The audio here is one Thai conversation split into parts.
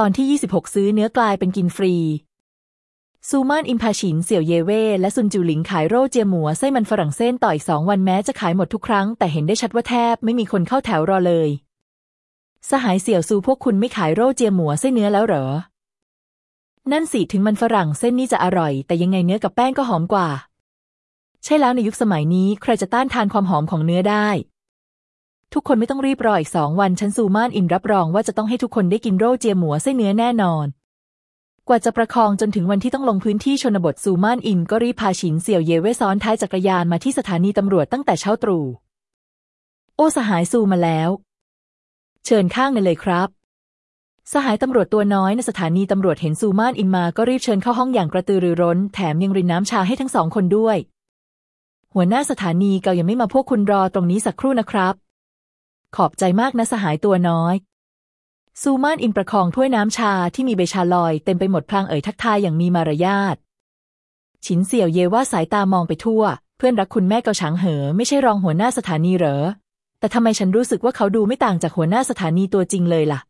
ตอนที่ 26 ซื้อเนื้อกลายเป็นกินฟรี ซูมานอิมพาฉิน เสี่ยวเยเว่และซุนจูหลิงขายโรเจียหมัวไส้มันฝรั่งเส้นต่ออีกสองวันแม้จะขายหมดทุกครั้ง แต่เห็นได้ชัดว่าแทบไม่มีคนเข้าแถวรอเลย สหายเสี่ยวซูพวกคุณไม่ขายโรเจียหมัวไส้เนื้อแล้วเหรอ นั่นสิถึงมันฝรั่งเส้นนี่จะอร่อย แต่ยังไงเนื้อกับแป้งก็หอมกว่า ใช่แล้วในยุคสมัยนี้ใครจะต้านทานความหอมของเนื้อได้ ทุกคนไม่ต้องรีบรออีกสองวันฉันซูมานอินรับรองว่าจะต้องให้ทุกคนได้กินโรเจียหมัวไส้เนื้อแน่นอน กว่าจะประคองจนถึงวันที่ต้องลงพื้นที่ชนบทซูมานอินก็รีบพาฉินเสี่ยวเย่เว่ซ้อนท้ายจักรยานมาที่สถานีตำรวจตั้งแต่เช้าตรู่โอ้สหายซูมาแล้ว เชิญข้างในเลยครับ สหายตำรวจตัวน้อยในสถานีตำรวจเห็นซูมานอินมาก็รีบเชิญเข้าห้องอย่างกระตือรือร้น แถมยังรินน้ำชาให้ทั้งสองคนด้วย หัวหน้าสถานีเกายังไม่มาพวกคุณรอตรงนี้สักครู่นะครับ ขอบใจมากนะสหายตัวน้อย ซูมานอินประคองถ้วยน้ำชาที่มีใบชาลอยเต็มไปหมดพลางเอ่ยทักทายอย่างมีมารยาท ฉินเสี่ยวเยว่าสายตามองไปทั่ว เพื่อนรักคุณแม่เกาฉางเหอ ไม่ใช่รองหัวหน้าสถานีเหรอ แต่ทำไมฉันรู้สึกว่าเขาดูไม่ต่างจากหัวหน้าสถานีตัวจริงเลยล่ะ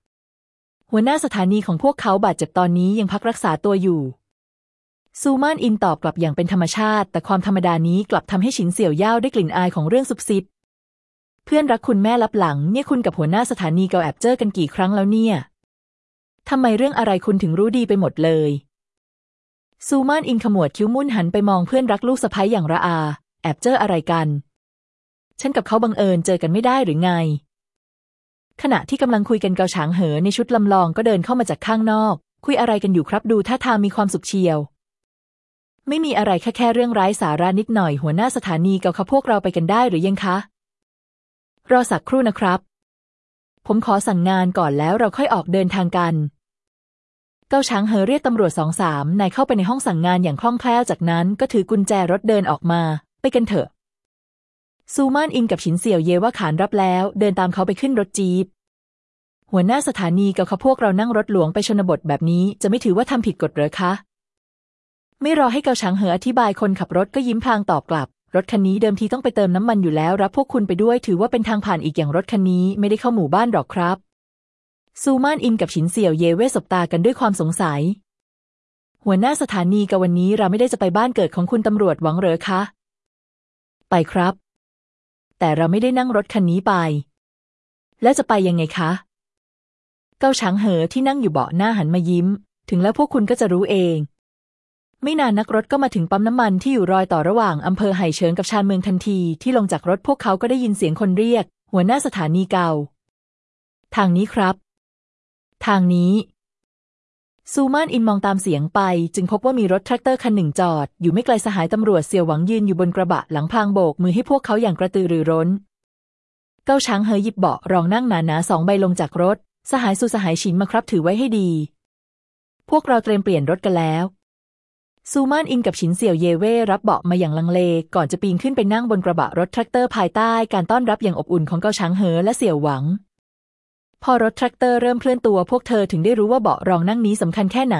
หัวหน้าสถานีของพวกเขาบาดเจ็บตอนนี้ยังพักรักษาตัวอยู่ซูมานอินตอบกลับอย่างเป็นธรรมชาติ แต่ความธรรมดานี้กลับทำให้ฉินเสี่ยวย่าวได้กลิ่นอายของเรื่องซุบซิบ เพื่อนรักคุณแม่ลับหลังเนี่ยคุณกับหัวหน้าสถานีเกาแอบเจอกันกี่ครั้งแล้วเนี่ยทำไมเรื่องอะไรคุณถึงรู้ดีไปหมดเลย ซูมานอินขมวดคิ้วมุ่นหันไปมองเพื่อนรักลูกสะใภ้อย่างระอา แอบเจออะไรกัน ฉันกับเขาบังเอิญเจอกันไม่ได้หรือไง ขณะที่กำลังคุยกันเกาฉางเหอในชุดลำลองก็เดินเข้ามาจากข้างนอก คุยอะไรกันอยู่ครับดูท่าทางมีความสุขเชียว ไม่มีอะไรแค่แค่เรื่องร้ายสาระนิดหน่อยหัวหน้าสถานีเกาเขาพวกเราไปกันได้หรือยังคะ รอสักครู่นะครับ ผมขอสั่งงานก่อนแล้วเราค่อยออกเดินทางกัน เกาช้างเหอเรียกตำรวจสองสามนายเข้าไปในห้องสั่งงานอย่างคล่องแคล่วจากนั้นก็ถือกุญแจรถเดินออกมา ไปกันเถอะ ซูมานอินกับฉินเสี่ยวเยว่าขานรับแล้ว เดินตามเขาไปขึ้นรถจี๊ปหัวหน้าสถานีกับเขาพวกเรานั่งรถหลวงไปชนบทแบบนี้จะไม่ถือว่าทำผิดกฎหรือคะ ไม่รอให้เกาช้างเหออธิบายคนขับรถก็ยิ้มพลางตอบกลับ รถคันนี้เดิมทีต้องไปเติมน้ำมันอยู่แล้ว รับพวกคุณไปด้วยถือว่าเป็นทางผ่านอีกอย่างรถคันนี้ไม่ได้เข้าหมู่บ้านหรอกครับ ซูมานอินกับฉินเสี่ยวเยเว่สบตากันด้วยความสงสัย หัวหน้าสถานีกับวันนี้เราไม่ได้จะไปบ้านเกิดของคุณตำรวจหวังเหรอคะ ไปครับ แต่เราไม่ได้นั่งรถคันนี้ไป แล้วจะไปยังไงคะ เกาช้างเหอที่นั่งอยู่เบาะหน้าหันมายิ้ม ถึงแล้วพวกคุณก็จะรู้เอง ไม่นานนักรถก็มาถึงปั๊มน้ำมันที่อยู่รอยต่อระหว่างอำเภอไห่เฉิงกับชานเมืองทันที ที่ลงจากรถพวกเขาก็ได้ยินเสียงคนเรียก หัวหน้าสถานีเกา ทางนี้ครับ ทางนี้ ซูมานอินมองตามเสียงไป จึงพบว่ามีรถแทรกเตอร์คันหนึ่งจอด อยู่ไม่ไกลสหายตำรวจเสี่ยวหวังยืนอยู่บนกระบะหลังพลางโบกมือให้พวกเขาอย่างกระตือรือร้น เกาช้างเหอหยิบเบาะรองนั่งหนาๆสองใบลงจากรถ สหายซูสหายฉินมาครับถือไว้ให้ดี พวกเราเตรียมเปลี่ยนรถกันแล้ว ซูมานอินกับฉินเสี่ยวเยว่รับเบาะมาอย่างลังเล ก่อนจะปีนขึ้นไปนั่งบนกระบะรถแทรกเตอร์ภายใต้การต้อนรับอย่างอบอุ่นของเกาช้างเหอและเสี่ยวหวัง พอรถแทรกเตอร์เริ่มเคลื่อนตัวพวกเธอถึงได้รู้ว่าเบาะรองนั่งนี้สำคัญแค่ไหน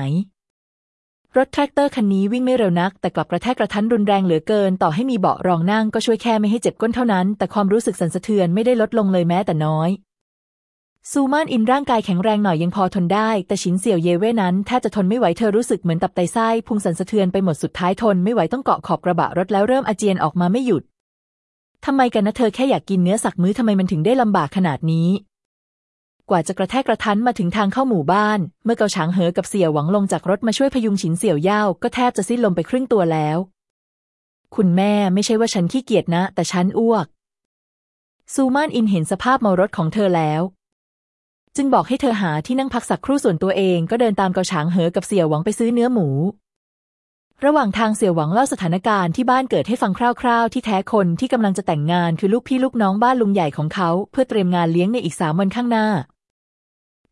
รถแทรกเตอร์คันนี้วิ่งไม่เร็วนัก แต่กลับกระแทกกระทั้นรุนแรงเหลือเกิน ต่อให้มีเบาะรองนั่งก็ช่วยแค่ไม่ให้เจ็บก้นเท่านั้น แต่ความรู้สึกสั่นสะเทือนไม่ได้ลดลงเลยแม้แต่น้อย ซูมานอินร่างกายแข็งแรงหน่อยยังพอทนได้ แต่ชินเสี่ยวเยเว่นั้นแทบจะทนไม่ไหวเธอรู้สึกเหมือนตับไตไส้พุงสั่นสะเทือนไปหมดสุดท้ายทนไม่ไหวต้องเกาะขอบกระบะรถแล้วเริ่มอาเจียนออกมาไม่หยุดทำไมกันนะเธอแค่อยากกินเนื้อสักมื้อทำไมมันถึงได้ลำบากขนาดนี้ กว่าจะกระแทกกระทันมาถึงทางเข้าหมู่บ้าน เมื่อเกาฉางเหอกับเสี่ยวหวังลงจากรถมาช่วยพยุงฉินเสี่ยวย่าก็แทบจะสิ้นลมไปครึ่งตัวแล้ว คุณแม่ไม่ใช่ว่าฉันขี้เกียจนะ แต่ฉันอ้วกซูมานอินเห็นสภาพเมารถของเธอแล้ว จึงบอกให้เธอหาที่นั่งพักสักครู่ส่วนตัวเองก็เดินตามเกาฉางเหอกับเสี่ยวหวังไปซื้อเนื้อหมู ระหว่างทางเสี่ยวหวังเล่าสถานการณ์ที่บ้านเกิดให้ฟังคร่าวๆ ที่แท้คนที่กำลังจะแต่งงานคือลูกพี่ลูกน้องบ้านลุงใหญ่ของเขา เพื่อเตรียมงานเลี้ยงในอีกสามวันข้างหน้า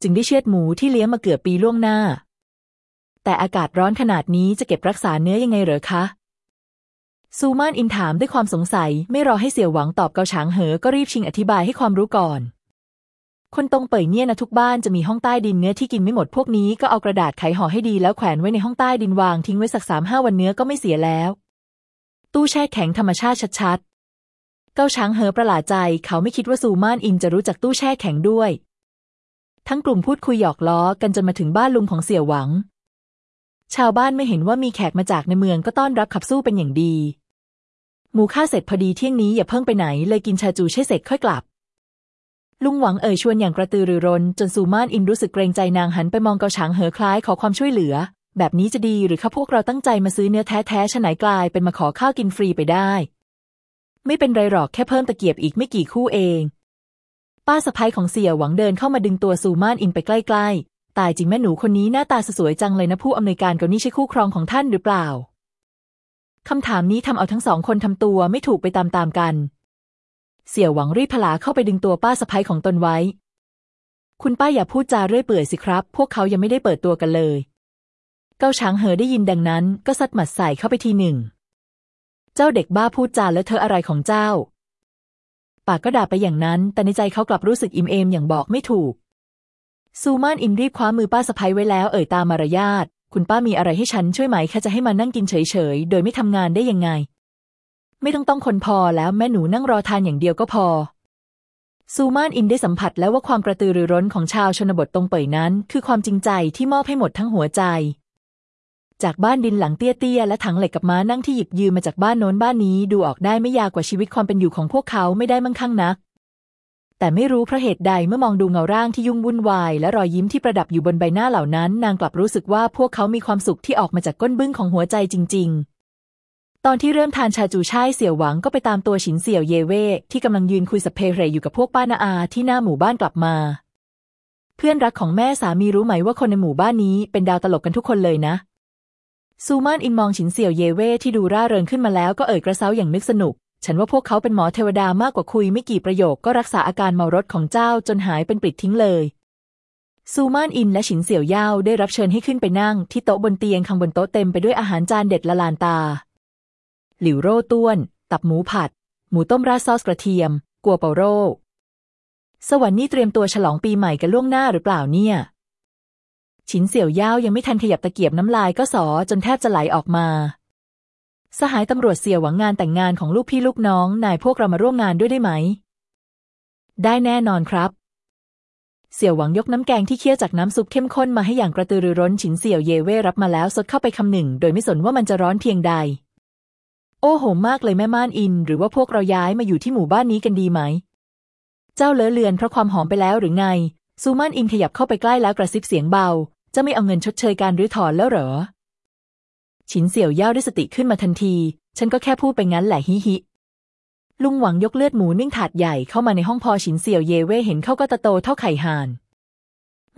จึงได้เชือดหมูที่เลี้ยงมาเกือบปีล่วงหน้า แต่อากาศร้อนขนาดนี้จะเก็บรักษาเนื้อยังไงเหรอคะซูมานอินถามด้วยความสงสัย ไม่รอให้เสี่ยวหวังตอบเกาฉางเหอก็รีบชิงอธิบายให้ความรู้ก่อน คนตรงเป่ยเนี่ยนะทุกบ้านจะมีห้องใต้ดินเนื้อที่กินไม่หมดพวกนี้ก็เอากระดาษไขห่อให้ดีแล้วแขวนไว้ในห้องใต้ดินวางทิ้งไว้สักสามห้าวันเนื้อก็ไม่เสียแล้ว ตู้แช่แข็งธรรมชาติชัดๆ เก้าช้างเหอประหลาดใจ เขาไม่คิดว่าซูมานอินจะรู้จักตู้แช่แข็งด้วย ทั้งกลุ่มพูดคุยหยอกล้อกันจนมาถึงบ้านลุงของเสี่ยวหวัง ชาวบ้านไม่เห็นว่ามีแขกมาจากในเมืองก็ต้อนรับขับสู้เป็นอย่างดี หมูข้าเสร็จพอดีเที่ยงนี้อย่าเพิ่งไปไหนเลยกินชาจูใช่เสร็จค่อยกลับ ลุงหวังเอ่ยชวนอย่างกระตือรือร้น จนซูมานอินรู้สึกเกรงใจนางหันไปมองเกาฉางเหอคล้ายขอความช่วยเหลือ แบบนี้จะดีหรือคะพวกเราตั้งใจมาซื้อเนื้อแท้ๆฉะไหนกลายเป็นมาขอข้าวกินฟรีไปได้ ไม่เป็นไรหรอกแค่เพิ่มตะเกียบอีกไม่กี่คู่เอง ป้าสะพ้ยของเสี่ยหวังเดินเข้ามาดึงตัวซูมานอินไปใกล้ๆ ตายจริงแม่หนูคนนี้หน้าตาสวยจังเลยนะผู้อำนวยการก็นี่ใช่คู่ครองของท่านหรือเปล่าคำถามนี้ทำเอาทั้งสองคนทำตัวไม่ถูกไปตามๆกัน เสี่ยหวังรีบพลาเข้าไปดึงตัวป้าสะพ้ยของตนไว้ คุณป้าอย่าพูดจาเรื่อยเปื่อยสิครับ พวกเขายังไม่ได้เปิดตัวกันเลย เก้าช้างเหอได้ยินดังนั้น ก็ซัดหมัดใส่เข้าไปทีหนึ่ง เจ้าเด็กบ้าพูดจาแล้วเธออะไรของเจ้า ปากก็ด่าไปอย่างนั้น แต่ในใจเขากลับรู้สึกอิ่มเอมอย่างบอกไม่ถูก ซูมานอินรีบคว้ามือป้าสะพ้ยไว้แล้วเอ่ยตามมารยาท คุณป้ามีอะไรให้ฉันช่วยไหมแค่จะให้มานั่งกินเฉยๆ โดยไม่ทำงานได้ยังไง ไม่ต้องต้องคนพอแล้วแม่หนูนั่งรอทานอย่างเดียวก็พอ ซูมานอินได้สัมผัสแล้วว่าความกระตือรือร้นของชาวชนบทตรงเป่ยนั้น คือความจริงใจที่มอบให้หมดทั้งหัวใจ จากบ้านดินหลังเตี้ยๆและถังเหล็กกับม้านั่งที่หยิบยืมมาจากบ้านโน้นบ้านนี้ดูออกได้ไม่ยากกว่าชีวิตความเป็นอยู่ของพวกเขาไม่ได้มั่งคั่งนักแต่ไม่รู้เพราะเหตุใดเมื่อมองดูเงาร่างที่ยุ่งวุ่นวาย และรอยยิ้มที่ประดับอยู่บนใบหน้าเหล่านั้น นางกลับรู้สึกว่าพวกเขามีความสุขที่ออกมาจากก้นบึ้งของหัวใจจริง ๆ ตอนที่เริ่มทานชาจูช่ายเสี่ยวหวังก็ไปตามตัวฉินเสี่ยวเยเว่ที่กำลังยืนคุยสัพเพเรอยู่กับพวกป้านาอาที่หน้าหมู่บ้านกลับมา เพื่อนรักของแม่สามีรู้ไหมว่าคนในหมู่บ้านนี้เป็นดาวตลกกันทุกคนเลยนะซูมานอินมองฉินเสี่ยวเยเว่ที่ดูร่าเริงขึ้นมาแล้วก็เอ่ยกระเซ้าอย่างนึกสนุก ฉันว่าพวกเขาเป็นหมอเทวดามากกว่าคุยไม่กี่ประโยคก็รักษาอาการเมารถของเจ้าจนหายเป็นปลิดทิ้งเลยซูมานอินและฉินเสี่ยวย่าได้รับเชิญให้ขึ้นไปนั่งที่โต๊ะบนเตียงข้างบนโต๊ะเต็มไปด้วยอาหารจานเด็ดละลานตา หลิวโร่ต้วน ตับหมูผัด หมูต้มราดซอสกระเทียม กัวเปาโร่สวรรค์นี่เตรียมตัวฉลองปีใหม่กันล่วงหน้าหรือเปล่าเนี่ยฉินเสี่ยวย่าวยังไม่ทันขยับตะเกียบน้ำลายก็สอจนแทบจะไหลออกมา สหายตำรวจเสี่ยวหวังงานแต่งงานของลูกพี่ลูกน้อง นายพวกเรามาร่วมงานด้วยได้ไหม ได้แน่นอนครับ เสี่ยวหวังยกน้ำแกงที่เคี่ยวจากน้ำซุปเข้มข้นมาให้อย่างกระตือรือร้นฉินเสี่ยวเยเว่รับมาแล้วสดเข้าไปคำหนึ่ง โดยไม่สนว่ามันจะร้อนเพียงใด โอ้โหมากเลยแม่ม่านอิน หรือว่าพวกเราย้ายมาอยู่ที่หมู่บ้านนี้กันดีไหม เจ้าเลอะเลือนเพราะความหอมไปแล้วหรือไง ซูม่านอินขยับเข้าไปใกล้แล้วกระซิบเสียงเบา จะไม่เอาเงินชดเชยการรื้อถอนแล้วเหรอ ฉินเสี่ยวย่าได้สติขึ้นมาทันที ฉันก็แค่พูดไปงั้นแหละฮิฮิ ลุงหวังยกเลือดหมูนึ่งถาดใหญ่เข้ามาในห้องพอฉินเสี่ยวเยเว่เห็นเข้าก็ตะโตเท่าไข่ห่าน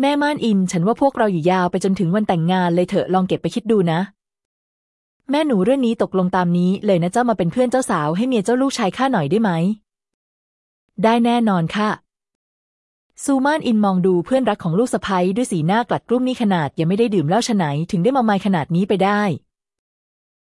แม่ม่านอิน ฉันว่าพวกเราอยู่ยาวไปจนถึงวันแต่งงานเลยเถอะลองเก็บไปคิดดูนะ แม่หนูเรื่องนี้ตกลงตามนี้เลยนะเจ้ามาเป็นเพื่อนเจ้าสาวให้เมียเจ้าลูกชายข้าหน่อยได้ไหม ได้แน่นอนค่ะ ซูมานอินมองดูเพื่อนรักของลูกสะใภ้ด้วยสีหน้ากลัดกลุ้มนี่ขนาดยังไม่ได้ดื่มเหล้าฉไหนถึงได้มาไมายขนาดนี้ไปได้